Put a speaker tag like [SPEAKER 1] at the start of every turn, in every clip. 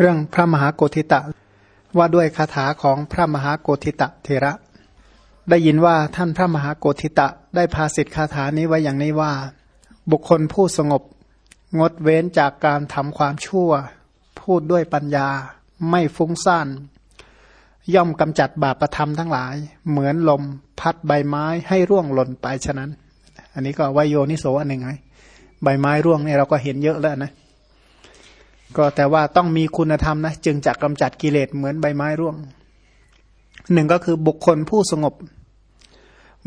[SPEAKER 1] เรื่องพระมหาโกธิตะ ว่าด้วยคาถาของพระมหาโกธิตะเทระ ได้ยินว่าท่านพระมหาโกธิตะได้พาสิทธิคาถานี้ไว้อย่างนี้ว่า บุคคลผู้สงบ งดเว้นจากการทำความชั่ว พูดด้วยปัญญา ไม่ฟุ้งซ่านย่อมกำจัดบาปประธรรมทั้งหลาย เหมือนลมพัดใบไม้ให้ร่วงหล่นไปฉะนั้น อันนี้ก็วายโยนิโสอันหนึ่งไงใบไม้ร่วงเนี่ยเราก็เห็นเยอะแล้วนะ ก็แต่ว่าต้องมีคุณธรรมนะจึงจะกำจัดกิเลสเหมือนใบไม้ร่วงหนึ่งก็คือบุคคลผู้สงบ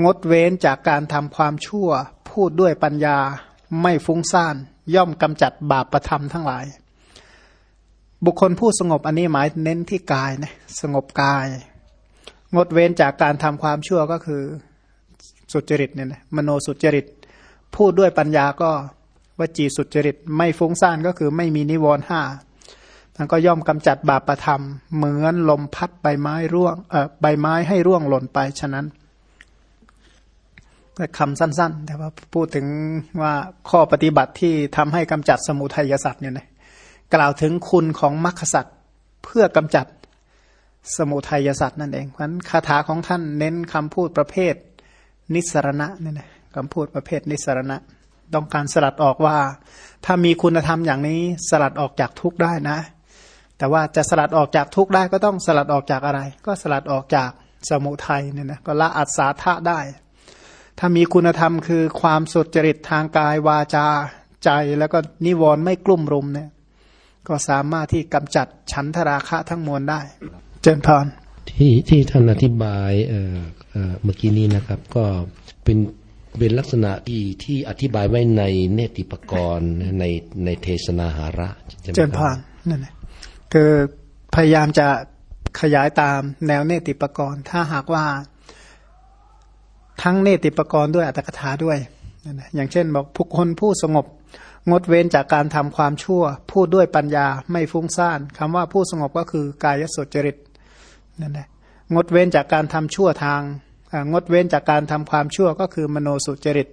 [SPEAKER 1] งดเว้นจากการทำความชั่ว พูดด้วยปัญญาไม่ฟุ้งซ่าน ย่อมกำจัดบาปประธรรมทั้งหลาย บุคคลผู้สงบอันนี้หมายเน้นที่กายนะสงบกาย งดเว้นจากการทำความชั่วก็คือสุจริตเนี่ยนะมโนสุจริต พูดด้วยปัญญาก็ วจีสุจริตไม่ฟุ้งซ่านก็คือไม่มีนิวรณ์ห้าท่านก็ย่อมกำจัดบาปประธรรม เหมือนลมพัดใบไม้ร่วงเอ่อใบไม้ให้ร่วงหล่นไปฉะนั้นคำสั้น ๆ แต่ว่าพูดถึงว่าข้อปฏิบัติที่ทำให้กำจัดสมุทัยสัตว์เนี่ยนะกล่าวถึงคุณของมรรคสัตว์เพื่อกำจัดสมุทัยสัตว์นั่นเองเพราะนั้นคาถาของท่านเน้นคำพูดประเภทนิสรณะเนี่ยนะคำพูดประเภทนิสรณะ ต้องการสลัดออกว่า ถ้ามีคุณธรรมอย่างนี้สลัดออกจากทุกได้นะ แต่ว่าจะสลัดออกจากทุกได้ก็ต้องสลัดออกจากอะไร ก็สลัดออกจากสมุทัยเนี่ยนะก็ละอัศาธาได้ ถ้ามีคุณธรรมคือความสุจริตทางกายวาจาใจแล้วก็นิวรณ์ไม่กลุ่มรุมเนี่ย ก็สามารถที่กำจัดฉันทราคะทั้งมวลได้ เจนพร
[SPEAKER 2] ที่ที่ท่านอธิบายเอ่อเมื่อกี้นี้นะครับ ก็เป็น เป็นลักษณะที่ที่อธิบายไว้ในเนติปกรณ์ในในเทศนาหาระ
[SPEAKER 1] เจนพานนั่นแหละคือพยายามจะขยายตามแนวเนติปกรณ์ ถ้าหากว่า ทั้งเนติปกรณ์ด้วยอัตถกถาด้วยนั่นแหละอย่างเช่นบอกผู้คนผู้สงบ งดเว้นจากการทำความชั่ว พูดด้วยปัญญาไม่ฟุ้งซ่านคำว่าผู้สงบก็คือกายสดจริตนั่นแหละงดเว้นจากการทำชั่วทาง งดเว้นจากการทำความชั่วก็คือมโนสุจริต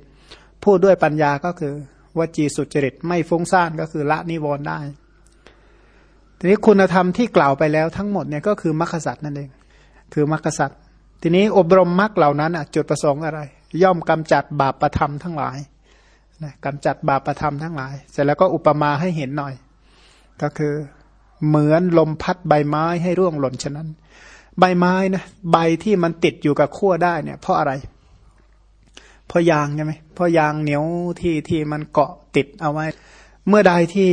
[SPEAKER 1] พูดด้วยปัญญาก็คือวจีสุจริต ไม่ฟุ้งซ่านก็คือละนิวรณ์ได้ ทีนี้คุณธรรมที่กล่าวไปแล้วทั้งหมดเนี่ยก็คือมรรคสัตว์นั่นเอง คือมรรคสัตว์ทีนี้อบรมมรรคเหล่านั้นจุดประสงค์อะไร ย่อมกำจัดบาปประธรรมทั้งหลายนะกำจัดบาปประธรรมทั้งหลาย เสร็จแล้วก็อุปมาให้เห็นหน่อย ก็คือเหมือนลมพัดใบไม้ให้ร่วงหล่นฉะนั้น ใบไม้นะใบที่มันติดอยู่กับขั้วได้เนี่ยเพราะอะไร เพราะยางใช่ไหมเพราะยางเหนียวที่ที่มันเกาะติดเอาไว้ เมื่อใดที่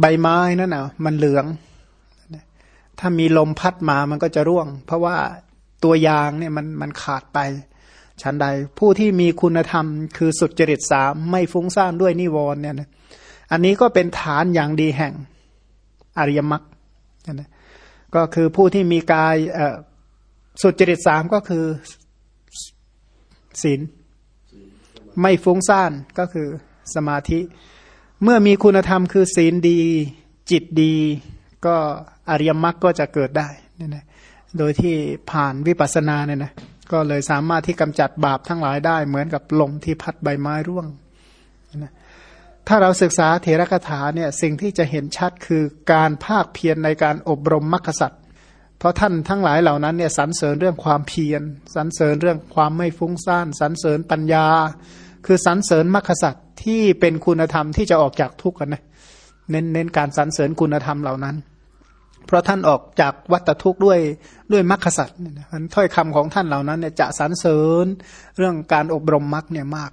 [SPEAKER 1] ใบไม้นั่นน่ะมันเหลือง ถ้ามีลมพัดมามันก็จะร่วง เพราะว่าตัวยางเนี่ยมันมันขาดไปชั้นใดผู้ที่มีคุณธรรมคือสุดจริตสามไม่ฟุ้งซ่านด้วยนิวรณ์เนี่ยนะอันนี้ก็เป็นฐานอย่างดีแห่งอริยมรรคนะ ก็คือผู้ที่มีกายสุจริตสามก็คือศีลไม่ฟุ้งซ่านก็คือสมาธิ เมื่อมีคุณธรรมคือศีลดี จิตดี ก็อริยมรรคก็จะเกิดได้นี่นะโดยที่ผ่านวิปัสสนาเนี่ยนะก็เลยสามารถที่กำจัดบาปทั้งหลายได้ เหมือนกับลมที่พัดใบไม้ร่วงนะ ถ้าเราศึกษาเถรคถาเนี่ยสิ่งที่จะเห็นชัดคือการภาคเพียรในการอบรมมรรคสัตว์เพราะท่านทั้งหลายเหล่านั้นเนี่ยสรรเสริญเรื่องความเพียรสรรเสริญเรื่องความไม่ฟุ้งซ่านสรรเสริญปัญญา คือสรรเสริญมรรคสัตว์ที่เป็นคุณธรรมที่จะออกจากทุกข์กันนะเน้นเน้นการสรรเสริญคุณธรรมเหล่านั้น เพราะท่านออกจากวัฏทุกข์ด้วยด้วยมรรคสัตว์ถ้อยคำของท่านเหล่านั้นเนี่ยจะสรรเสริญเรื่องการอบรมมรรคเนี่ยมาก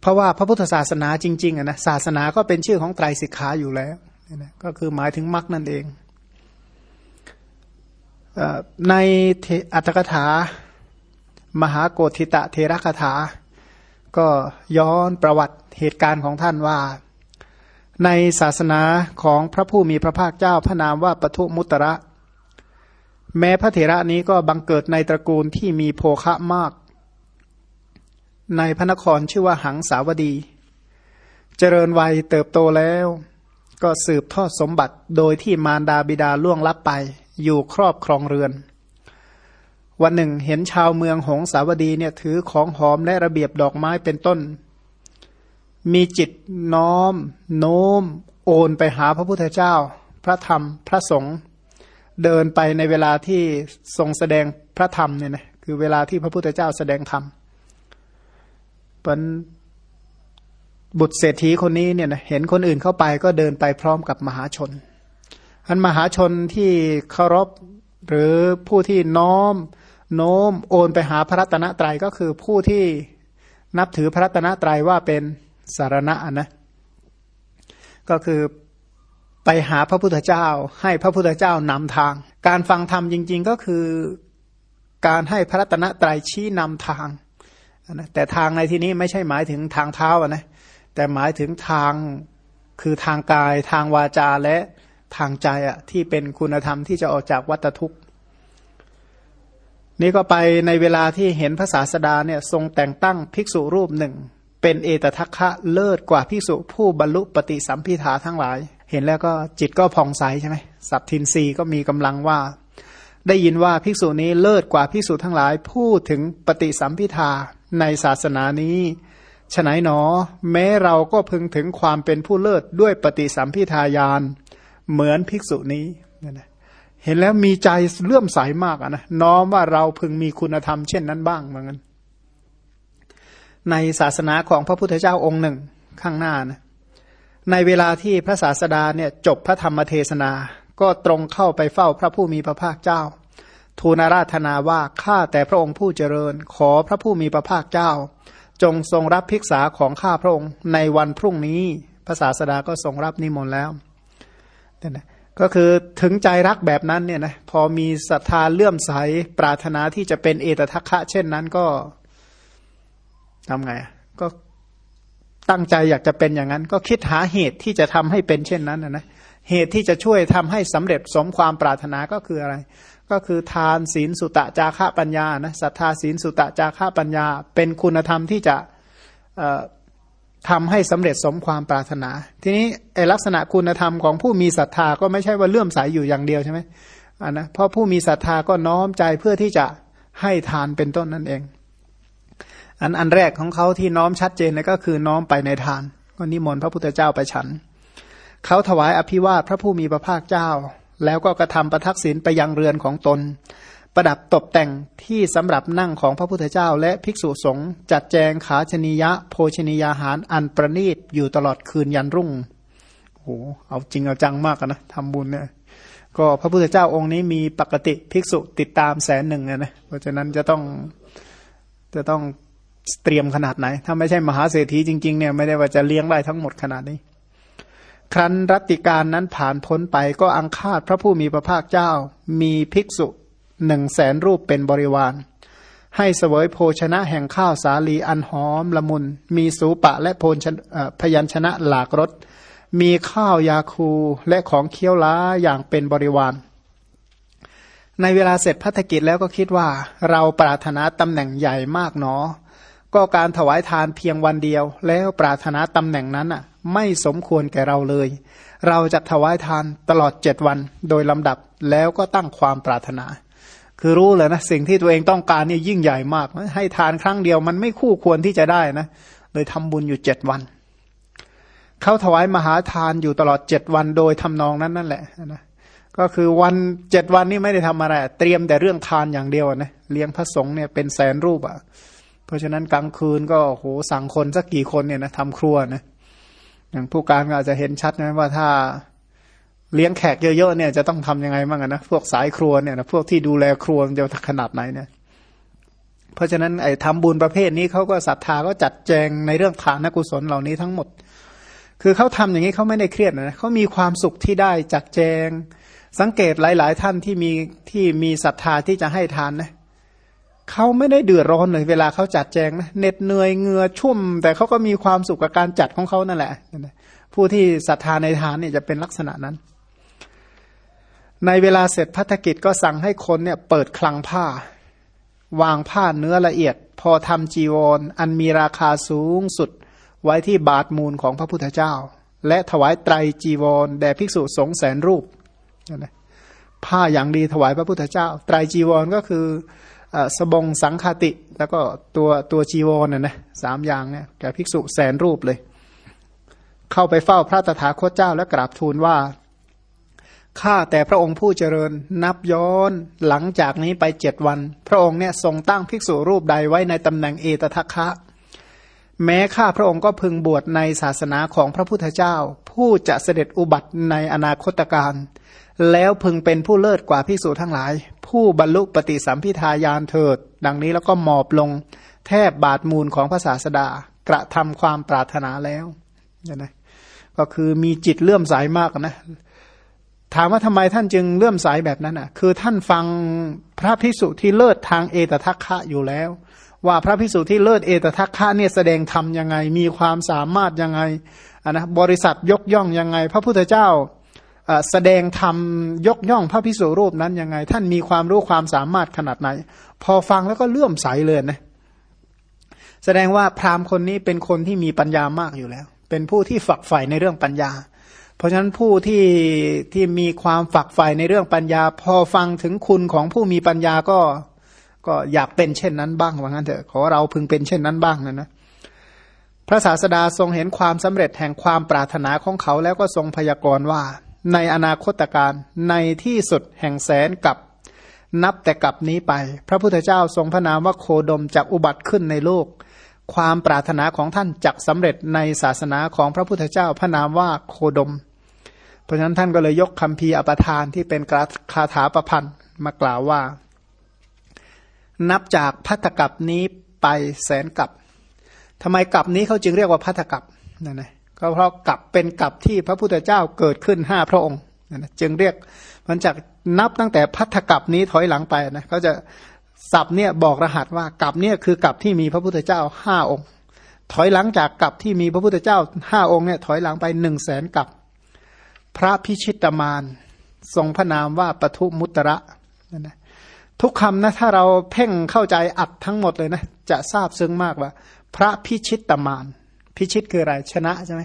[SPEAKER 1] เพราะว่าพระพุทธศาสนาจริงๆนะศาสนาก็เป็นชื่อของไตรสิกขาอยู่แล้วนะก็คือหมายถึงมรรคนั่นเองในอัตถกถามหาโกธิตะเทระคถา ก็ย้อนประวัติเหตุการณ์ของท่านว่า ในศาสนาของพระผู้มีพระภาคเจ้าพระนามว่าปทุมุตระ แม้พระเถระนี้ก็บังเกิดในตระกูลที่มีโภคะมาก ในพระนครชื่อว่าหังสาวดี เจริญวัยเติบโตแล้ว ก็สืบทอดสมบัติโดยที่มารดาบิดาล่วงลับไปอยู่ครอบครองเรือน วันหนึ่งเห็นชาวเมืองหงสาวดีเนี่ยถือของหอมและระเบียบดอกไม้เป็นต้น มีจิตน้อม โน้ม โอนไปหาพระพุทธเจ้า พระธรรมพระสงฆ์เดินไปในเวลาที่ทรงแสดงพระธรรมเนี่ยนะคือเวลาที่พระพุทธเจ้าแสดงธรรมเป็นบุตรเศรษฐีคนนี้เนี่ยนะเห็นคนอื่นเข้าไปก็เดินไปพร้อมกับมหาชนอันมหาชนที่เคารพหรือผู้ที่น้อมโน้มโอนไปหาพระรัตนตรัยก็คือผู้ที่นับถือพระรัตนตรัยว่าเป็นสารณะนะก็คือไปหาพระพุทธเจ้า ให้พระพุทธเจ้านำทาง การฟังธรรมจริง ๆ ก็คือการให้พระรัตนตรัยชี้นำทาง นะแต่ทางในที่นี้ไม่ใช่หมายถึงทางเท้านะแต่หมายถึงทางคือทางกายทางวาจาและทางใจอะที่เป็นคุณธรรมที่จะออกจากวัฏทุกข์ นี่ก็ไปในเวลาที่เห็นพระศาสดาเนี่ยทรงแต่งตั้งภิกษุรูปหนึ่ง เป็นเอตทัคคะเลิศกว่าภิกษุผู้บรรลุปฏิสัมพิธาทั้งหลาย เห็นแล้วก็จิตก็ผ่องใสใช่ไหมสัพทินรีก็มีกำลังว่า ได้ยินว่าภิกษุนี้เลิศกว่าภิกษุทั้งหลายพูดถึงปฏิสัมพิธา ในศาสนานี้ฉไหนหนอ แม้เราก็พึงถึงความเป็นผู้เลิศด้วยปฏิสัมพิทายานเหมือนภิกษุนี้เนี่ยนะเห็นแล้วมีใจเลื่อมใสามากนะน้อมว่าเราพึงมีคุณธรรมเช่นนั้นบ้างเหมือนกันในศาสนาของพระพุทธเจ้าองค์หนึ่งข้างหน้านะในเวลาที่พระศาสดาเนี่ยจบพระธรรมเทศนา ก็ตรงเข้าไปเฝ้าพระผู้มีพระภาคเจ้า ทูลราธนาว่าข้าแต่พระองค์ผู้เจริญ ขอพระผู้มีพระภาคเจ้า จงทรงรับภิกษาของข้าพระองค์ในวันพรุ่งนี้พระศาสดาก็ทรงรับนิมนต์แล้วนี่นะก็คือถึงใจรักแบบนั้นเนี่ยนะพอมีศรัทธาเลื่อมใสปรารถนาที่จะเป็นเอตทัคคะ เช่นนั้นก็ทำไงก็ตั้งใจอยากจะเป็นอย่างนั้น ก็คิดหาเหตุที่จะทำให้เป็นเช่นนั้นนะเหตุที่จะช่วยทำให้สำเร็จสมความปรารถนาก็คืออะไร ก็คือทานศีลสุตะจาระปัญญานะศรัทธาศีลสุตะจาระปัญญา เป็นคุณธรรมที่จะทำให้สำเร็จสมความปรารถนา ทีนี้ไอลักษณะคุณธรรมของผู้มีศรัทธาก็ไม่ใช่ว่าเลื่อมใสยอยู่อย่างเดียวใช่ไหมอันนะเพราะผู้มีศรัทธาก็น้อมใจเพื่อที่จะให้ทานเป็นต้นนั่นเอง อันอันแรกของเขาที่น้อมชัดเจนเลยก็คือน้อมไปในทาน ก็นิมนต์พระพุทธเจ้าไปฉัน เขาถวายอภิวาทพระผู้มีพระภาคเจ้า แล้วก็กระทำประทักษิณไปยังเรือนของตน ประดับตกแต่งที่สำหรับนั่งของพระพุทธเจ้า และภิกษุสงฆ์จัดแจงขาชนิยะ โภชนิยาหารอันประณีตอยู่ตลอดคืนยันรุ่งโอ้เอาจริงเอาจังมากนะทำบุญเนี่ยก็พระพุทธเจ้าองค์นี้มีปกติภิกษุติดตามแสนหนึ่งนะเพราะฉะนั้นจะต้องจะต้องเตรียมขนาดไหน ถ้าไม่ใช่มหาเศรษฐีจริงๆเนี่ยไม่ได้ว่าจะเลี้ยงได้ทั้งหมดขนาดนี้ ครั้นรัติการนั้นผ่านพ้นไปก็อังคาดพระผู้มีพระภาคเจ้า มีภิกษุหนึ่งแสนรูปเป็นบริวาร ให้เสวยโภชนะแห่งข้าวสาลีอันหอมละมุน มีสูปะและโพนพยัญชนะหลากรสมีข้าวยาคูและของเคี้ยวล้าอย่างเป็นบริวาร ในเวลาเสร็จพัฒกิจแล้วก็คิดว่า เราปรารถนาตำแหน่งใหญ่มากหนอ ก็การถวายทานเพียงวันเดียว แล้วปรารถนาตำแหน่งนั้นอะ ไม่สมควรแก่เราเลย เราจะถวายทานตลอดเจ็ดวันโดยลำดับแล้วก็ตั้งความปรารถนา คือรู้เลยนะสิ่งที่ตัวเองต้องการนี่ยิ่งใหญ่มาก ให้ทานครั้งเดียวมันไม่คู่ควรที่จะได้นะเลยทำบุญอยู่เจ็ดวัน เขาถวายมหาทานอยู่ตลอดเจ็ดวันโดยทำนองนั้นนั่นแหละนะก็คือวันเจ็ดวันนี้ไม่ได้ทำอะไร เตรียมแต่เรื่องทานอย่างเดียวนะเลี้ยงพระสงฆ์เนี่ยเป็นแสนรูปอะ่ะ เพราะฉะนั้นกลางคืนก็โหสั่งคนสักกี่คนเนี่ยนะทำครัวนะ อย่างผู้การก็อาจจะเห็นชัดนะว่าถ้าเลี้ยงแขกเยอะๆเนี่ยจะต้องทํำยังไงบ้างนะพวกสายครัวเนี่ยนะพวกที่ดูแลครัวจะขนาดไหนเนี่ยเพราะฉะนั้นไอ้ทำบุญประเภทนี้เขาก็ศรัทธาก็จัดแจงในเรื่องทานกุศลเหล่านี้ทั้งหมด คือเขาทำอย่างนี้เขาไม่ได้เครียดนะเขามีความสุขที่ได้จัดแจง สังเกตหลาย ๆ ท่านที่มีที่มีศรัทธาที่จะให้ทานนะ เขาไม่ได้เดือดร้อนเลยเวลาเขาจัดแจงนะเหน็ดเหนื่อยเหงื่อชุ่ม แต่เขาก็มีความสุขกับการจัดของเขานั่นแหละผู้ที่ศรัทธาในทานเนี่ยจะเป็นลักษณะนั้น ในเวลาเสร็จพัฒกิจก็สั่งให้คนเนี่ยเปิดคลังผ้า วางผ้าเนื้อละเอียด พอทำจีวรออันมีราคาสูงสุดไว้ที่บาทมูลของพระพุทธเจ้า และถวายไตรจีวรแด่ภิกษุสงแสนรูปผ้าอย่างดีถวายพระพุทธเจ้า ไตรจีวรก็คือ สบงสังคติ แล้วก็ตัวตัวจีวรน่ะนะสามอย่างเนี่ยแก่ภิกษุแสนรูปเลย เข้าไปเฝ้าพระตถาคตเจ้าและกราบทูลว่าข้าแต่พระองค์ผู้เจริญนับย้อนหลังจากนี้ไปเจ็ดวัน พระองค์เนี่ยทรงตั้งภิกษุรูปใดไว้ในตำแหน่งเอตทัคคะ แม้ข้าพระองค์ก็พึงบวชในศาสนาของพระพุทธเจ้า ผู้จะเสด็จอุบัติในอนาคตการ แล้วพึงเป็นผู้เลิศกว่าภิกษุทั้งหลาย ผู้บรรลุปฏิสัมพิทายานเถิด ดังนี้แล้วก็หมอบลงแทบบาทมูลของพระศาสดา กระทำความปรารถนาแล้วนะก็คือมีจิตเลื่อมใสามากนะถามว่าทำไมท่านจึงเลื่อมใสแบบนั้นอะ คือท่านฟังพระพิสุที่เลิศทางเอตทัคคะอยู่แล้ว ว่าพระพิสุที่เลิศเอตทัคคะเนี่ยแสดงธรรมยังไง มีความสามารถยังไงอะนะบริษัทยกย่องยังไง พระพุทธเจ้า แสดงธรรมยกย่องพระพิสุรูปนั้นยังไง ท่านมีความรู้ความสามารถขนาดไหน พอฟังแล้วก็เลื่อมใสเลยนะแสดงว่าพราหมณ์คนนี้เป็นคนที่มีปัญญามากอยู่แล้ว เป็นผู้ที่ฝักใฝ่ในเรื่องปัญญา เพราะฉะนั้นผู้ที่ที่มีความฝักใฝ่ในเรื่องปัญญา พอฟังถึงคุณของผู้มีปัญญาก็ก็อยากเป็นเช่นนั้นบ้างว่างั้นเถอะขอเราพึงเป็นเช่นนั้นบ้างนะนะพระศาสดาทรงเห็นความสำเร็จแห่งความปรารถนาของเขาแล้วก็ทรงพยากรณ์ว่า ในอนาคตการในที่สุดแห่งแสนกับนับแต่กับนี้ไป พระพุทธเจ้าทรงพระนามว่าโคดมจากอุบัติขึ้นในโลก ความปรารถนาของท่านจักสำเร็จในศาสนาของพระพุทธเจ้าพระนามว่าโคดม เพราะฉะนั้นท่านก็เลยยกคำพีอปทานที่เป็นคาถาประพันธ์มากล่าวว่า นับจากพัทกับนี้ไปแสนกับทำไมกับนี้เขาจึงเรียกว่าพัทกับนั่นนะ ก็เพราะกับเป็นกับที่พระพุทธเจ้าเกิดขึ้นห้าพระองค์จึงเรียกมันจากนับตั้งแต่พัทธกับนี้ถอยหลังไปนะเขาจะสับเนี่ยบอกรหัสว่ากับเนี่ยคือกับที่มีพระพุทธเจ้าห้าองค์ ถอยหลังจากกับที่มีพระพุทธเจ้าห้าองค์เนี่ยถอยหลังไปหนึ่งแสนกับ พระพิชิตมานทรงพระนามว่าปทุมุตระนั่นนะทุกคำนะถ้าเราเพ่งเข้าใจอัดทั้งหมดเลยนะ จะทราบซึ้งมากว่า พระพิชิตมาน พิชิตคืออะไรชนะใช่ไหม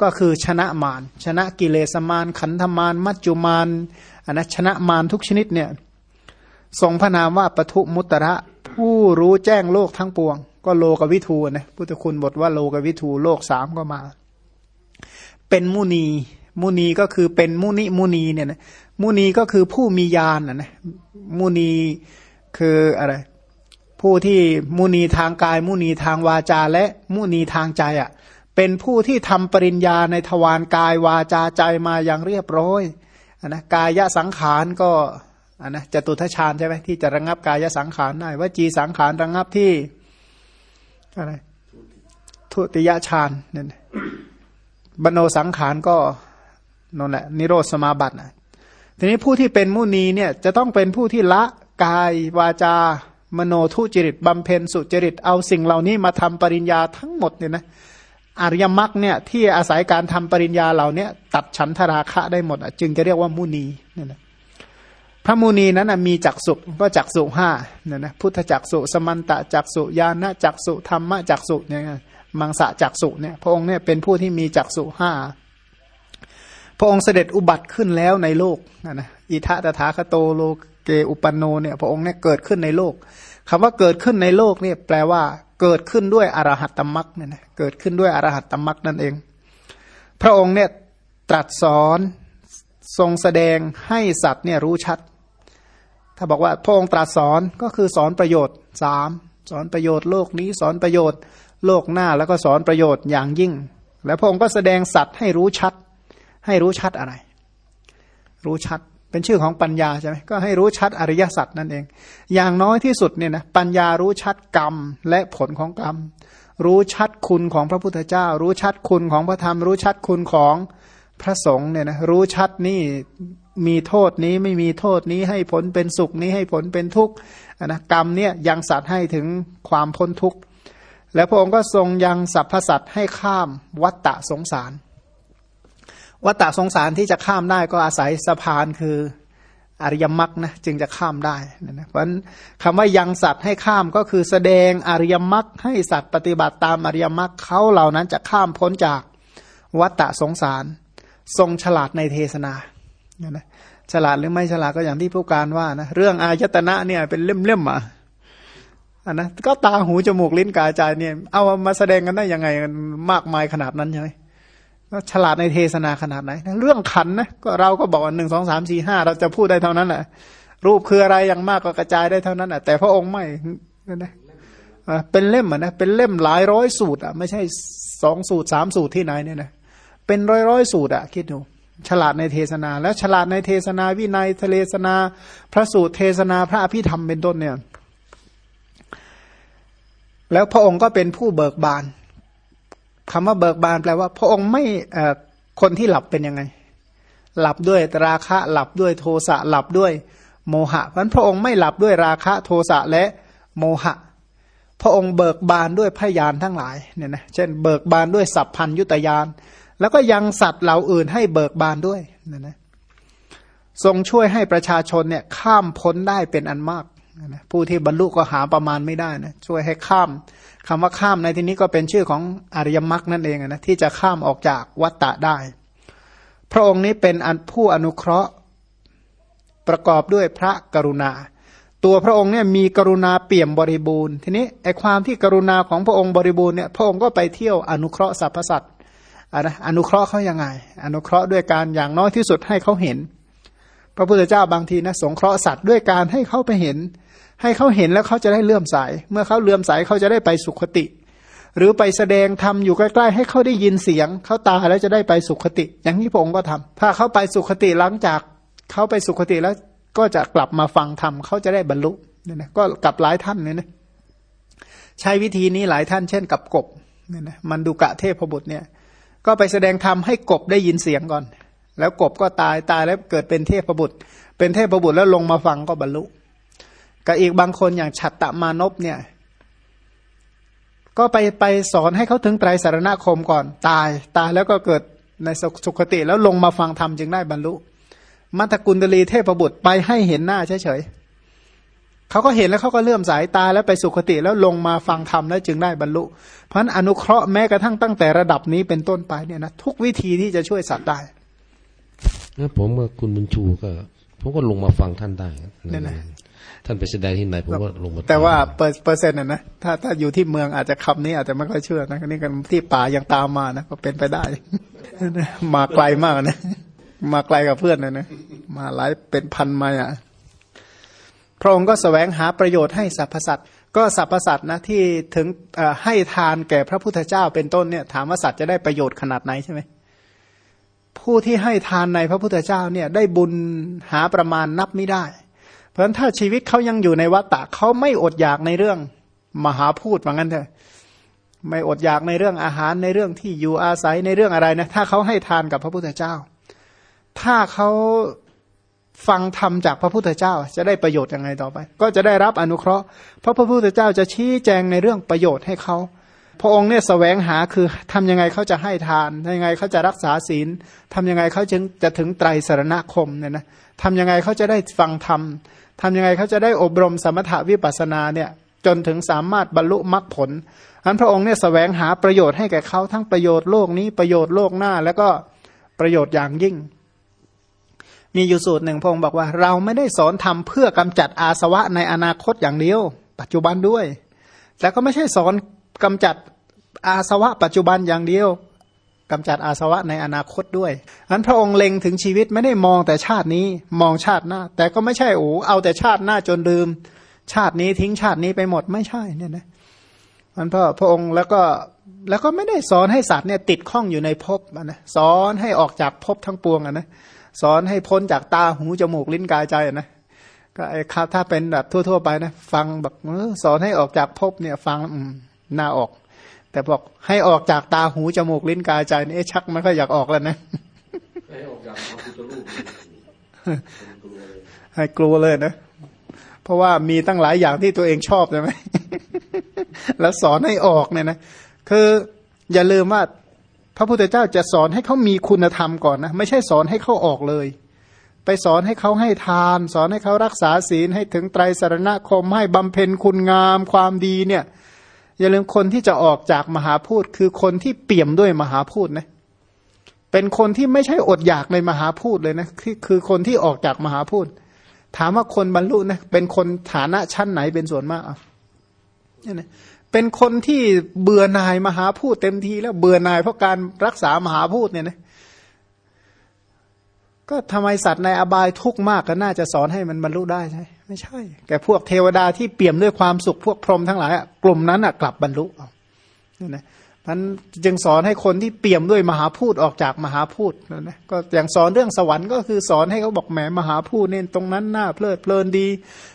[SPEAKER 1] ก็คือชนะมารชนะกิเลสมารขันธมารมัจจุมารอันนะชนะมารทุกชนิดเนี่ยทรงพระนามว่าปทุมุตระผู้รู้แจ้งโลกทั้งปวง ก็โลกวิทูนะพุทธคุณบทว่าโลกวิทูโลกสามก็มา เป็นมุนี มุนีก็คือเป็นมุนิมุนีเนี่ยนะมุนีก็คือผู้มีญาณนะนะมุนีคืออะไร ผู้ที่มุนีทางกาย มุนีทางวาจาและมุนีทางใจอะเป็นผู้ที่ทำปริญญาในทวารกายวาจาใจมาอย่างเรียบร้อยอนนะกายสังขารก็อนนะจตุทชฌานใช่ไหมที่จะระงับกายสังขารได้ว่าจีสังขารระงับที่อะไรทุติยฌานเนี่ยบโนสังขารก็นั่นแหละนิโรธสมาบัตินะทีนี้ผู้ที่เป็นมุนีเนี่ยจะต้องเป็นผู้ที่ละกายวาจา มโนทุจริตบำเพ็ญสุจริตเอาสิ่งเหล่านี้มาทำปริญญาทั้งหมดเนี่ยนะอริยมรรคเนี่ยที่อาศัยการทำปริญญาเหล่านี้ตัดฉันทราคะได้หมดจึงจะเรียกว่ามุนีเนี่ยนะพระมุนีนั้นมีจักสุก็จักสุห้าเนี่ยนะพุทธจักสุสมันตะจักสุญาณจักสุธรรมจักสุเนี่ยมังสะจักสุเนี่ยพระองค์เนี่ยเป็นผู้ที่มีจักสุห้าพระองค์เสด็จอุบัติขึ้นแล้วในโลกนะนะอิทะตถาคโตโล เกอุปนโนเนี่ยพระองค์เนี่ยเกิดขึ้นในโลกคำว่าเกิดขึ้นในโลกเนี่ยแปลว่าเกิดขึ้นด้วยอรหัตตมรักเนี่ยนะเกิดขึ้นด้วยอรหัตตมรักนั่นเอง พระองค์เนี่ยตรัสสอนทรงแสดงให้สัตว์เนี่ยรู้ชัด ถ้าบอกว่าพระองค์ตรัสสอนก็คือสอนประโยชน์สามสอนประโยชน์โลกนี้สอนประโยชน์โลกหน้าแล้วก็สอนประโยชน์อย่างยิ่ง แล้วพระองค์ก็แสดงสัตว์ให้รู้ชัด ให้รู้ชัดอะไร รู้ชัด เป็นชื่อของปัญญาใช่ไหมก็ให้รู้ชัดอริยสัจนั่นเอง อย่างน้อยที่สุดเนี่ยนะปัญญารู้ชัดกรรมและผลของกรรม รู้ชัดคุณของพระพุทธเจ้า รู้ชัดคุณของพระธรรม รู้ชัดคุณของพระสงฆ์เนี่ยนะรู้ชัดนี่มีโทษนี้ไม่มีโทษนี้ให้ผลเป็นสุขนี้ให้ผลเป็นทุกข์นะกรรมเนี่ยยังสัตว์ให้ถึงความพ้นทุกข์แล้วพระองค์ก็ทรงยังสรรพสัตว์ให้ข้ามวัฏฏะสงสาร วัฏฏะสงสารที่จะข้ามได้ก็อาศัยสะพานคืออริยมรรคนะจึงจะข้ามได้นะเพราะฉะนั้นคำว่ายังสัตว์ให้ข้ามก็คือแสดงอริยมรรคให้สัตว์ปฏิบัติตามอริยมรรคเขาเหล่านั้นจะข้ามพ้นจากวัฏฏะสงสาร ทรงฉลาดในเทศนานะฉลาดหรือไม่ฉลาดก็อย่างที่ผู้การว่านะเรื่องอายตนะเนี่ยเป็นเล่มๆอะอันนะก็ตาหูจมูกลิ้นกายใจเนี่ย เอามาแสดงกันได้ยังไงมากมายขนาดนั้นใช่ไหม ฉลาดในเทศนาขนาดไหน เรื่องขันนะก็เราก็บอกว่าหนึ่งสองสามสี่ห้าเราจะพูดได้เท่านั้นแหละรูปคืออะไรอย่างมากก็กระจายได้เท่านั้นแหละแต่พระองค์ไม่นะเป็นเล่มอะนะเป็นเล่มหลายร้อยสูตรอะไม่ใช่สองสูตรสามสูตรที่ไหนเนี่ยนะเป็นร้อยร้อยสูตรอะคิดดูฉลาดในเทศนา แล้วฉลาดในเทศนาวินัยทะเลศนา พระสูตรเทศนาพระอภิธรรมเป็นต้นเนี่ย แล้วพระองค์ก็เป็นผู้เบิกบาน คำว่าเบิกบานแปลว่า พระองค์ไม่คนที่หลับเป็นยังไง หลับด้วยราคะหลับด้วยโทสะหลับด้วย โมหะเพราะพระองค์ไม่หลับด้วยราคะโทสะและโมหะ พระองค์เบิกบานด้วยพยานทั้งหลายเนี่ยนะเช่น เบิกบานด้วยสัพพัญยุตยานแล้วก็ยังสัตว์เหล่าอื่นให้เบิกบานด้วยเนะนะทรงช่วยให้ประชาชนเนี่ยข้ามพ้นได้เป็นอันมาก ผู้ที่บรรลุก็หาประมาณไม่ได้นะช่วยให้ข้ามคำว่าข้ามในที่นี้ก็เป็นชื่อของอริยมรรคนั่นเองนะที่จะข้ามออกจากวัฏฏะได้ พระองค์นี้เป็นผู้อนุเคราะห์ประกอบด้วยพระกรุณา ตัวพระองค์เนี่ยมีกรุณาเปี่ยมบริบูรณ์ ทีนี้ไอความที่กรุณาของพระองค์บริบูรณ์เนี่ยพระองค์ก็ไปเที่ยวอนุเคราะห์สรรพสัตว์นะอนุเคราะห์เขายังไง อนุเคราะห์ด้วยการอย่างน้อยที่สุดให้เขาเห็น พระพุทธเจ้าบางทีนะสงเคราะห์สัตว์ด้วยการให้เขาไปเห็น ให้เขาเห็นแล้วเขาจะได้เลื่อมใส เมื่อเขาเลื่อมใสเขาจะได้ไปสุขติ หรือไปแสดงทำอยู่ใกล้ๆให้เขาได้ยินเสียง เขาตาแล้วจะได้ไปสุขติ อย่างนี้พระองค์ก็ทำถ้าเขาไปสุขติหลังจากเขาไปสุขติแล้วก็จะกลับมาฟังธรรมเขาจะได้บรรลุเนี่ยนะก็กับหลายท่านเนี่ยนะใช้วิธีนี้หลายท่านเช่นกับกบเนี่ยนะมันดูกะเทพบุตรเนี่ย ก็ไปแสดงธรรมให้กบได้ยินเสียงก่อน แล้วกบก็ตายตายแล้วเกิดเป็นเทพบุตร เป็นเทพบุตรแล้วลงมาฟังก็บรรลุ กับอีกบางคนอย่างฉัตตมานพเนี่ย ก็ไปไปสอนให้เขาถึงไตรสารณคมก่อน ตายตายแล้วก็เกิดในสุขติแล้วลงมาฟังธรรมจึงได้บรรลุ มัตตกุลตลีเทพบุตรไปให้เห็นหน้าเฉยๆเขาก็เห็นแล้วเขาก็เลื่อมสายตาแล้วไปสุขติแล้วลงมาฟังธรรมแล้วจึงได้บรรลุ เพราะนั้นอนุเคราะห์แม้กระทั่งตั้งแต่ระดับนี้เป็นต้นไปเนี่ยนะทุกวิธีที่จะช่วยสัตว์ได้
[SPEAKER 2] นะผมกับคุณบุญชูก็ผมก็ลงมาฟังท่านได้นั่นะ ท่านไปแสดงที่ไหนผมก็ลงมา
[SPEAKER 1] แต่ว่าเปอร์เซ็นต์น่ะนะถ้าถ้าอยู่ที่เมืองอาจจะคำนี้อาจจะไม่ค่อยเชื่อนะนี่กันที่ป่ายังตามมานะก็เป็นไปได้ มาไกลมากนะ มาไกลกับเพื่อนเลยนะมาหลายเป็นพันมาอะพระองค์ก็สแสวงหาประโยชน์ให้สรรพสัตว์ก็สรรพสัตว์นะที่ถึงให้ทานแก่พระพุทธเจ้าเป็นต้นเนี่ย ถามว่าสัตว์จะได้ประโยชน์ขนาดไหนใช่ไหมผู้ที่ให้ทานในพระพุทธเจ้าเนี่ย ได้บุญหาประมาณนับไม่ได้ เพราะฉะนั้นถ้าชีวิตเขายังอยู่ในวัฏฏะเขาไม่อดอยากในเรื่องมหาพูดว่างั้นเถอะไม่อดอยากในเรื่องอาหารในเรื่องที่อยู่อาศัยในเรื่องอะไรนะถ้าเขาให้ทานกับพระพุทธเจ้า ถ้าเขาฟังธรรมจากพระพุทธเจ้า จะได้ประโยชน์ยังไงต่อไป ก็จะได้รับอนุเคราะห์ เพราะพระพุทธเจ้าจะชี้แจงในเรื่องประโยชน์ให้เขาพระองค์เนี่ยสแสวงหาคือทำยังไงเขาจะให้ทานทำยังไงเขาจะรักษาศีลทำยังไงเขาจึงจะถึงไตรสรณคมเนี่ยนะทำยังไงเขาจะได้ฟังธรรม ทำยังไงเขาจะได้อบรมสมถวิปัสนาเนี่ยจนถึงสามารถบรรลุมรรคผลอันพระองค์เนี่ยสแสวงหาประโยชน์ให้แก่เขาทั้งประโยชน์โลกนี้ประโยชน์โลกหน้า แล้วก็ประโยชน์อย่างยิ่ง มีอยู่สูตรหนึ่งพงศ์บอกว่า เราไม่ได้สอนทำเพื่อกำจัดอาสวะในอนาคตอย่างเดียว ปัจจุบันด้วย แต่ก็ไม่ใช่สอนกำจัดอาสวะปัจจุบันอย่างเดียว กำจัดอาสวะในอนาคตด้วยนั้นพระองค์เล็งถึงชีวิตไม่ได้มองแต่ชาตินี้มองชาติหน้า แต่ก็ไม่ใช่โอ้เอาแต่ชาติหน้าจนลืม ชาตินี้ทิ้งชาตินี้ไปหมดไม่ใช่เนี่ยนะมันพระพระองค์แล้วก็แล้วก็ไม่ได้สอนให้สัตว์เนี่ยติดข้องอยู่ในภพนะสอนให้ออกจากภพทั้งปวงอะนะสอนให้พ้นจากตาหูจมูกลิ้นกายใจนะก็ไอ้คถ้าเป็นแบบทั่ว ๆ ไปนะ ฟังแบบสอนให้ออกจากภพเนี่ย ฟังอืมน่าออก แต่บอกให้ออกจากตาหูจมูกลิ้นกายใจนี่ชักไม่ค่อยอยากออกแล้วนะให้ออกจากพระพุทธรูปให้กลัวเลยนะ เพราะว่ามีตั้งหลายอย่างที่ตัวเองชอบใช่ไหมแล้วสอนให้ออกเนี่ยนะคืออย่าลืมว่าพระพุทธเจ้าจะสอนให้เขามีคุณธรรมก่อนนะ ไม่ใช่สอนให้เขาออกเลย ไปสอนให้เขาให้ทาน สอนให้เขารักษาศีลให้ถึงไตรสรณคมให้บำเพ็ญคุณงามความดีเนี่ย อย่าลืมคนที่จะออกจากมหาพูดคือคนที่เปี่ยมด้วยมหาพูดนะเป็นคนที่ไม่ใช่อดอยากในมหาพูดเลยนะคือคือคนที่ออกจากมหาพูดถามว่าคนบรรลุนะเป็นคนฐานะชั้นไหนเป็นส่วนมากอะเนี่ยนะเป็นคนที่เบื่อนายมหาพูดเต็มทีแล้วเบื่อนายเพราะการรักษามหาพูดเนี่ยนะ ก็ทำไมสัตว์ในอบายทุกข์มากก็น่าจะสอนให้มันบรรลุได้ใช่ไม่ใช่ แกพวกเทวดาที่เปี่ยมด้วยความสุขพวกพรหมทั้งหลายกลุ่มนั้นกลับบรรลุเอาเนี่ยนะมันจึงสอนให้คนที่เปี่ยมด้วยมหาพูดออกจากมหาพูดนะก็อย่างสอนเรื่องสวรรค์ก็คือสอนให้เขาบอกแหมมหาพูดเนี่ยตรงนั้นน่าเพลิดเพลินดี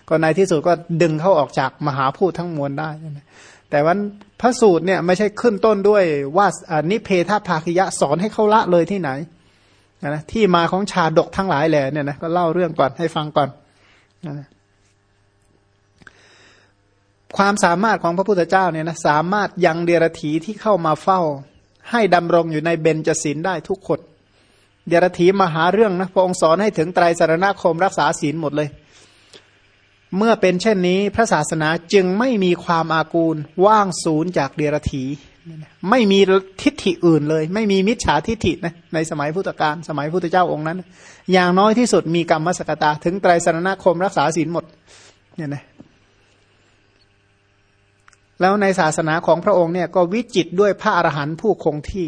[SPEAKER 1] ก็ในที่สุดก็ดึงเขาออกจากมหาพูดทั้งมวลได้นะแต่วันพระสูตรเนี่ยไม่ใช่ขึ้นต้นด้วยว่านิเพทภาคิยะสอนให้เขาละเลยที่ไหน นะที่มาของชาดกทั้งหลายแหละเนี่ยนะก็เล่าเรื่องก่อนให้ฟังก่อนนะความสามารถของพระพุทธเจ้าเนี่ยนะสามารถยังเดรถีที่เข้ามาเฝ้า ให้ดำรงอยู่ในเบญจศีลได้ทุกคน เดรถีมาหาเรื่องนะพระองค์สอนให้ถึงไตรสารณคมรักษาศีลหมดเลย เมื่อเป็นเช่นนี้พระศาสนาจึงไม่มีความอากูลว่างศูนย์จากเดรถี ไม่มีทิฏฐิอื่นเลย ไม่มีมิจฉาทิฏฐินะในสมัยพุทธกาลสมัยพุทธเจ้าองค์นั้น อย่างน้อยที่สุดมีกรรมสกตา ถึงไตรสรณคมรักษาศีลหมดเนี่ยนะแล้วในศาสนาของพระองค์เนี่ยก็วิจิตด้วยพระอรหันต์ผู้คงที่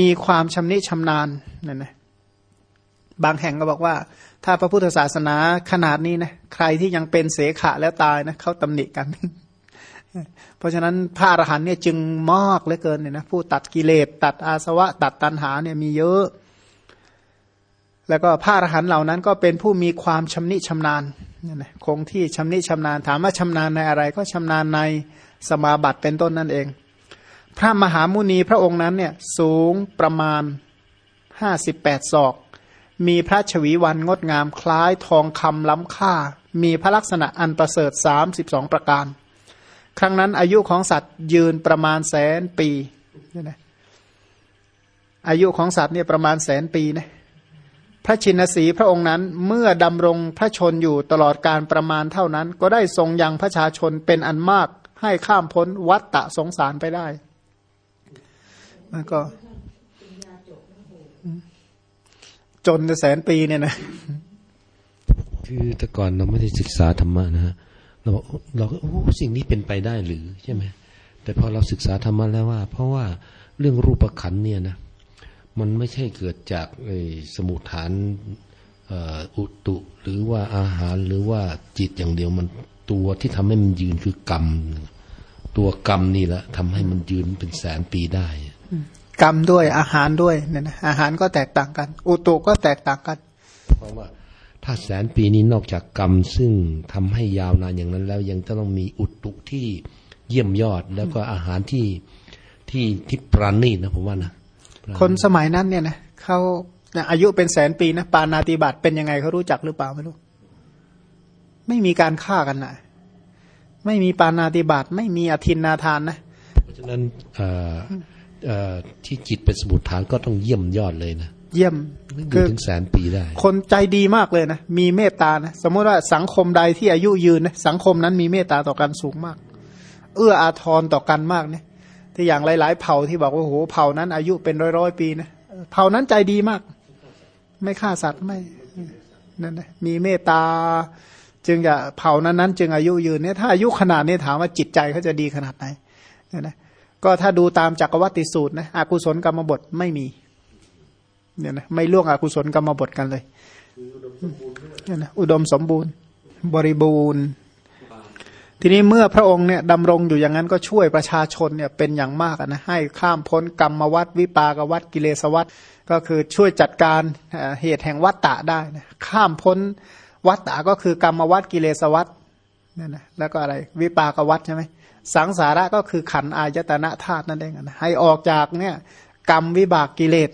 [SPEAKER 1] มีความชำนิชำนาญนั่นนะบางแห่งก็บอกว่า ถ้าพระพุทธศาสนาขนาดนี้นะใครที่ยังเป็นเสขะแล้วตายนะเขาตำหนิกัน เพราะฉะนั้นพระอรหันต์เนี่ยจึงมากเหลือเกินเนี่ยนะผู้ตัดกิเลสตัดอาสวะ ตัดตัณหาเนี่ยมีเยอะ แล้วก็พระอรหันต์เหล่านั้นก็เป็นผู้มีความชำนิชำนาญนะคงที่ชำนิชำนาญถามว่าชำนาญในอะไร ก็ชำนาญในสมาบัติเป็นต้นนั่นเอง พระมหามุนีพระองค์นั้นเนี่ยสูงประมาณห้าสิบแปดศอก มีพระชวีวันงดงามคล้ายทองคำล้ำค่า มีพระลักษณะอันประเสริฐสามสิบสองประการ ครั้งนั้นอายุของสัตว์ยืนประมาณแสนปีนี่นะอายุของสัตว์เนี่ยประมาณแสนปีนะพระชินสีพระองค์นั้นเมื่อดำรงพระชนอยู่ตลอดการประมาณเท่านั้น ก็ได้ทรงยังพระชาชนเป็นอันมากให้ข้ามพ้นวัฏฏะสงสารไปได้มันก็ จนแสนปีเนี่ยนะ
[SPEAKER 2] คือแต่ก่อนเราไม่ได้ศึกษาธรรมะนะฮะ เราเราก็โอ้สิ่งนี้เป็นไปได้หรือใช่ไหมแต่พอเราศึกษาธรรมะแล้วว่า เพราะว่าเรื่องรูปขันเนี่ยนะมันไม่ใช่เกิดจากสมุทฐานอุตุหรือว่าอาหารหรือว่าจิตอย่างเดียวมันตัวที่ทำให้มันยืนคือกรรม ตัวกรรมนี่แหละทำให้มันยืนเป็นแสนปีได้
[SPEAKER 1] กรรมด้วยอาหารด้วยเนี่ยนะอาหารก็แตกต่างกัน อุตุก็แตกต่างกัน
[SPEAKER 2] เพราะว่า ถ้าแสนปีนี้นอกจากกรรม ซึ่งทำให้ยาวนานอย่างนั้นแล้วยังต้องมีอุตุที่เยี่ยมยอด แล้วก็อาหารที่ที่ที่ปราณีนะผมว่านะ
[SPEAKER 1] คนสมัยนั้นเนี่ยนะเขาอายุเป็นแสนปีนะปานาติบาตเป็นยังไงเขารู้จักหรือเปล่าไม่รู้ไม่มีการฆ่ากันนะไม่มีปานาติบาตไม่มีอธินนาทานนะ
[SPEAKER 2] เพราะฉะนั้นที่จิตเป็นสมุทฐานก็ต้องเยี่ยมยอดเลยนะ
[SPEAKER 1] เยี่ยม
[SPEAKER 2] คือถึงแสนปีได้
[SPEAKER 1] คนใจดีมากเลยนะ มีเมตตานะสมมติว่าสังคมใดที่อายุยืนนะสังคมนั้นมีเมตตาต่อกันสูงมาก เอื้ออาทรต่อกันมากเนี่ยที่อย่างหลาย ๆ เผ่าที่บอกว่าโหเผ่านั้นอายุเป็นร้อยๆปีนะเผ่านั้นใจดีมาก ไม่ฆ่าสัตว์ไม่นั่นนะมีเมตตา จึงจะเผ่านั้นนั้นจึงอายุยืนเนี่ยถ้าอายุขนาดนี้ถามว่าจิตใจเขาจะดีขนาดไหนเนี่ยนะก็ถ้าดูตามจักรวัติสูตรนะอากุศลกรรมบทไม่มี เนี่ยนะไม่ล่วงอกุศลกรรมบทกันเลยเนี่ยนะอุดมสมบูรณ์ บริบูรณ์ ทีนี้เมื่อพระองค์เนี่ยดำรงอยู่อย่างนั้นก็ช่วยประชาชนเนี่ยเป็นอย่างมากนะให้ข้ามพ้นกรรมวัฏวิปากวัฏกิเลสวัฏก็คือช่วยจัดการเหตุแห่งวัฏฏะได้นะข้ามพ้นวัฏฏะก็คือกรรมวัฏกิเลสวัฏนั่นนะแล้วก็อะไรวิปากวัฏใช่ไหมสังสาระก็คือขันอายตนะธาตุนั่นเองนะให้ออกจากเนี่ยกรรมวิบากกิเลส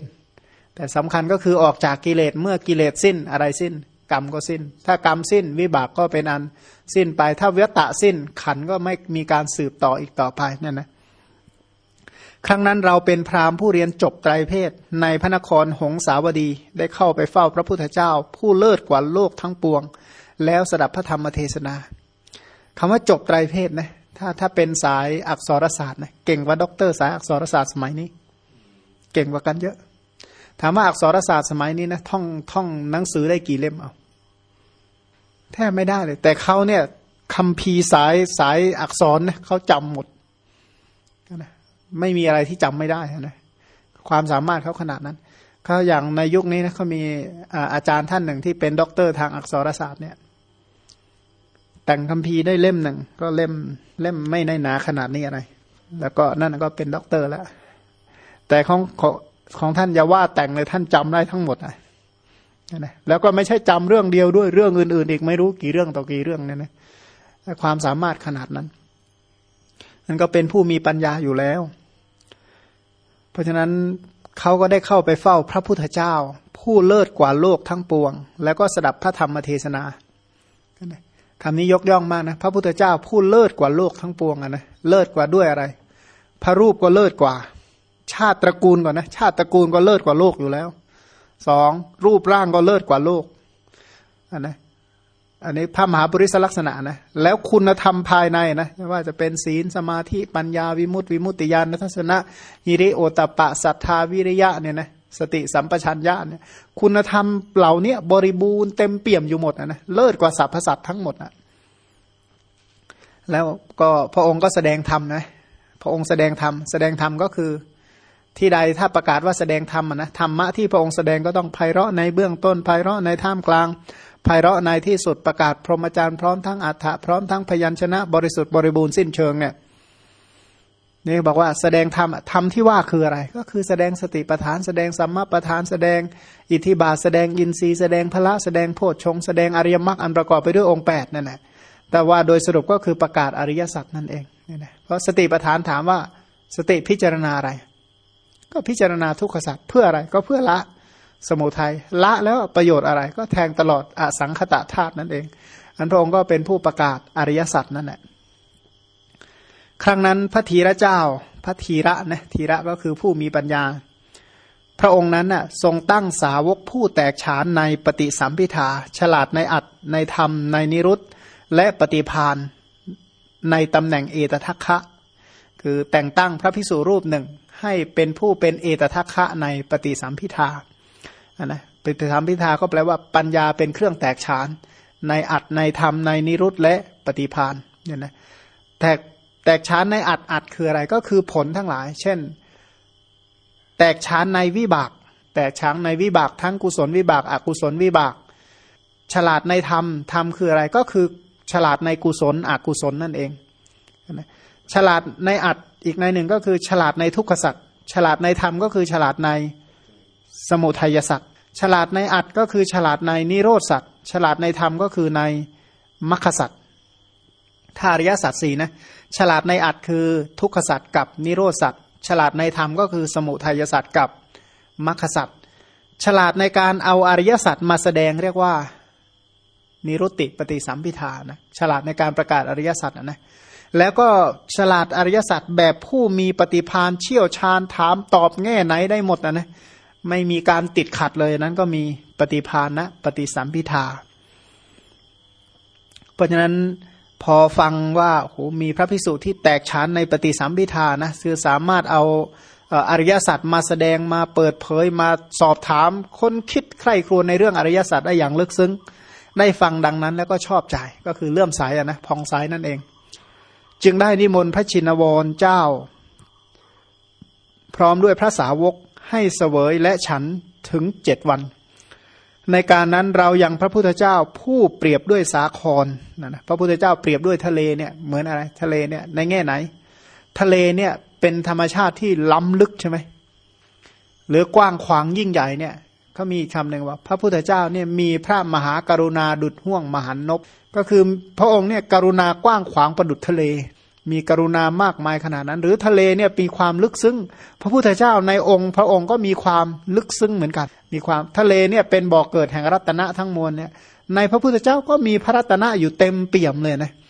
[SPEAKER 1] แต่สำคัญก็คือออกจากกิเลสเมื่อกิเลสสิ้นอะไรสิ้น กรรมก็สิ้น ถ้ากรรมสิ้นวิบากก็เป็นอันสิ้นไปถ้าเวตะสิ้นขันธ์ก็ไม่มีการสืบต่ออีกต่อไปนั่นนะครั้งนั้นเราเป็นพราหมณ์ผู้เรียนจบไตรเพศ ในพระนครหงสาวดีได้เข้าไปเฝ้าพระพุทธเจ้า ผู้เลิศกว่าโลกทั้งปวง แล้วสดับพระธรรมเทศนาคำว่าจบไตรเพศนะถ้าถ้าเป็นสายอักษรศาสตร์นะเก่งกว่าด็อกเตอร์สายอักษรศาสตร์สมัยนี้ เก่งกว่ากันเยอะ ถามว่าอักษรศาสตร์สมัยนี้นะท่องท่องหนังสือได้กี่เล่มเอาแทบไม่ได้เลย แต่เขาเนี่ยคำพีสายสายอักษรนะเขาจำหมดนะไม่มีอะไรที่จำไม่ได้นะความสามารถเขาขนาดนั้นเขาอย่างในยุคนี้นะเขามีอาจารย์ท่านหนึ่งที่เป็นด็อกเตอร์ทางอักษรศาสตร์เนี่ย แต่งคำพีได้เล่มหนึ่งก็เล่มเล่มไม่ได้หนาขนาดนี้อะไร แล้วก็นั่นก็เป็นด็อกเตอร์แล้วแต่ของ ของท่านอย่าว่าแต่งเลยท่านจำได้ทั้งหมดอะนะแล้วก็ไม่ใช่จำเรื่องเดียวด้วยเรื่องอื่น ๆ อีกไม่รู้กี่เรื่องต่อกี่เรื่องเนี่ยนะความสามารถขนาดนั้นนั่นก็เป็นผู้มีปัญญาอยู่แล้ว เพราะฉะนั้นเขาก็ได้เข้าไปเฝ้าพระพุทธเจ้า ผู้เลิศกว่าโลกทั้งปวง แล้วก็สดับพระธรรมเทศนาคำนี้ยกย่องมากนะ พระพุทธเจ้าผู้เลิศกว่าโลกทั้งปวงอะนะเลิศกว่าด้วยอะไร พระรูปก็เลิศกว่า ชาติตระกูลก่อนนะ ชาติตระกูลก็เลิศกว่าโลกอยู่แล้วสองรูปร่างก็เลิศกว่าโลกอันนะอันนี้พระมหาบริสลักษณะนะแล้วคุณธรรมภายในนะไม่ว่าจะเป็นศีลสมาธิปัญญาวิมุตติวิมุตติญาณทัศนะฮิริโอตปะศรัทธาวิริยะเนี่ยนะสติสัมปชัญญะเนี่ยคุณธรรมเหล่านี้บริบูรณ์เต็มเปี่ยมอยู่หมดนะนะเลิศกว่าสรรพสัตว์ทั้งหมดนะแล้วก็พระองค์ก็แสดงธรรมนะพระองค์แสดงธรรมแสดงธรรมก็คือ ที่ใดถ้าประกาศว่าแสดงธรรมนะธรรมะที่พระองค์แสดงก็ต้องไพเราะในเบื้องต้นไพเราะในท่ามกลางไพเราะในที่สุดประกาศพรหมจารย์พร้อมทั้งอัฏฐะพร้อมทั้งพยัญชนะ บริสุทธิ์บริบูรณ์สิ้นเชิงเนี่ยนี่บอกว่าแสดงธรรมธรรมที่ว่าคืออะไร ก็คือแสดงสติปัฏฐานแสดงสัมมาปัฏฐานแสดงอิทธิบาทแสดงอินทรีย์แสดงพละแสดงโพชฌงแสดงอริยมรรคอันประกอบไปด้วยองค์8นั่นแหละแต่ว่าโดยสรุปก็คือประกาศอริยสัจนั่นเองนี่นะเพราะสติปัฏฐานถามว่าสติพิจารณาอะไร ก็พิจารณาทุกขสัจเพื่ออะไรก็เพื่อละสมุทัยละแล้วประโยชน์อะไร ก็แทงตลอดอสังขตะธาตุนั่นเอง อันพระองค์ก็เป็นผู้ประกาศอริยสัจนั่นแหละครั้งนั้นพระธีระเจ้า พระธีระนะธีระก็คือผู้มีปัญญา พระองค์นั้นน่ะทรงตั้งสาวกผู้แตกฉานในปฏิสัมพิทาฉลาดในอัดในธรรม ในนิรุตและปฏิพานในตำแหน่งเอตทัคคะ คือแต่งตั้งพระพิสุรูปหนึ่ง ให้เป็นผู้เป็นเอตทัคคะในปฏิสัมพิทานะปฏิสัมพิทาก็แปลว่าปัญญาเป็นเครื่องแตกฉาน ในอัดในธรรมในนิรุตและปฏิพานเนี่ยนะแตกแตกฉานในอัดอัดคืออะไรก็คือผลทั้งหลาย เช่น แตกฉานในวิบาก แตกฉานในวิบากทั้งกุศลวิบากอกุศลวิบาก ฉลาดในธรรมธรรมคืออะไรก็คือฉลาดในกุศลอกุศลนั่นเอง ฉลาดในอัด อีกในหนึ่งก็คือฉลาดในทุกขสัตว์ฉลาดในธรรมก็คือฉลาดในสมุทัยสัตว์ฉลาดในอัดก็คือฉลาดในนิโรธสัตว์ฉลาดในธรรมก็คือในมรรคสัตว์ถ้าอริยสัตว์สี่นะฉลาดในอัดคือทุกขสัตว์กับนิโรธสัตว์ฉลาดในธรรมก็คือสมุทัยสัตว์กับมรรคสัตว์ฉลาดในการเอาอริยสัจมาแสดงเรียกว่านิรุตติปฏิสัมพิธานะฉลาดในการประกาศอริยสัจนะ แล้วก็ฉลาดอริยสัจแบบผู้มีปฏิพานเชี่ยวชาญถามตอบแง่ไหนได้หมดนะนะไม่มีการติดขัดเลยนั้นก็มีปฏิพานนะปฏิสัมพิธาเพราะฉะนั้นพอฟังว่าโหมีพระพิสุที่แตกฉานในปฏิสัมพิธานะคือสามารถเอาอริยสัจมาแสดงมาเปิดเผยมาสอบถามคนคิดใคร่ครวญในเรื่องอริยสัจได้อย่างลึกซึ้ง ได้ฟังดังนั้นแล้วก็ชอบใจก็คือเลื่อมสายนะพองสายนั่นเอง จึงได้นิมนต์พระชินวรเจ้า พร้อมด้วยพระสาวกให้เสวยและฉันถึงเจ็ดวัน ในการนั้นเรายัางพระพุทธเจ้าผู้เปรียบด้วยสาครนะนะพระพุทธเจ้าเปรียบด้วยทะเลเนี่ยเหมือนอะไรทะเลเนี่ยในแง่ไหน ทะเลเนี่ยเป็นธรรมชาติที่ล้ำลึกใช่ไหมหรือกว้างขวางยิ่งใหญ่เนี่ย เขามีคำหนึ่งว่า พระพุทธเจ้าเนี่ยมีพระมหากรุณาดุดห่วงมหันนบก็คือพระองค์เนี่ยกรุณากว้างขวางประดุดทะเล มีกรุณามากมายขนาดนั้น หรือทะเลเนี่ยมีความลึกซึ้งพระพุทธเจ้าในองค์ พระองค์ก็มีความลึกซึ้งเหมือนกัน มีความทะเลเนี่ยเป็นบ่อกเกิดแห่งรัตนะทั้งมวลเนี่ยในพระพุทธเจ้าก็มีพระรัตนะอยู่เต็มเปี่ยมเลยนะเ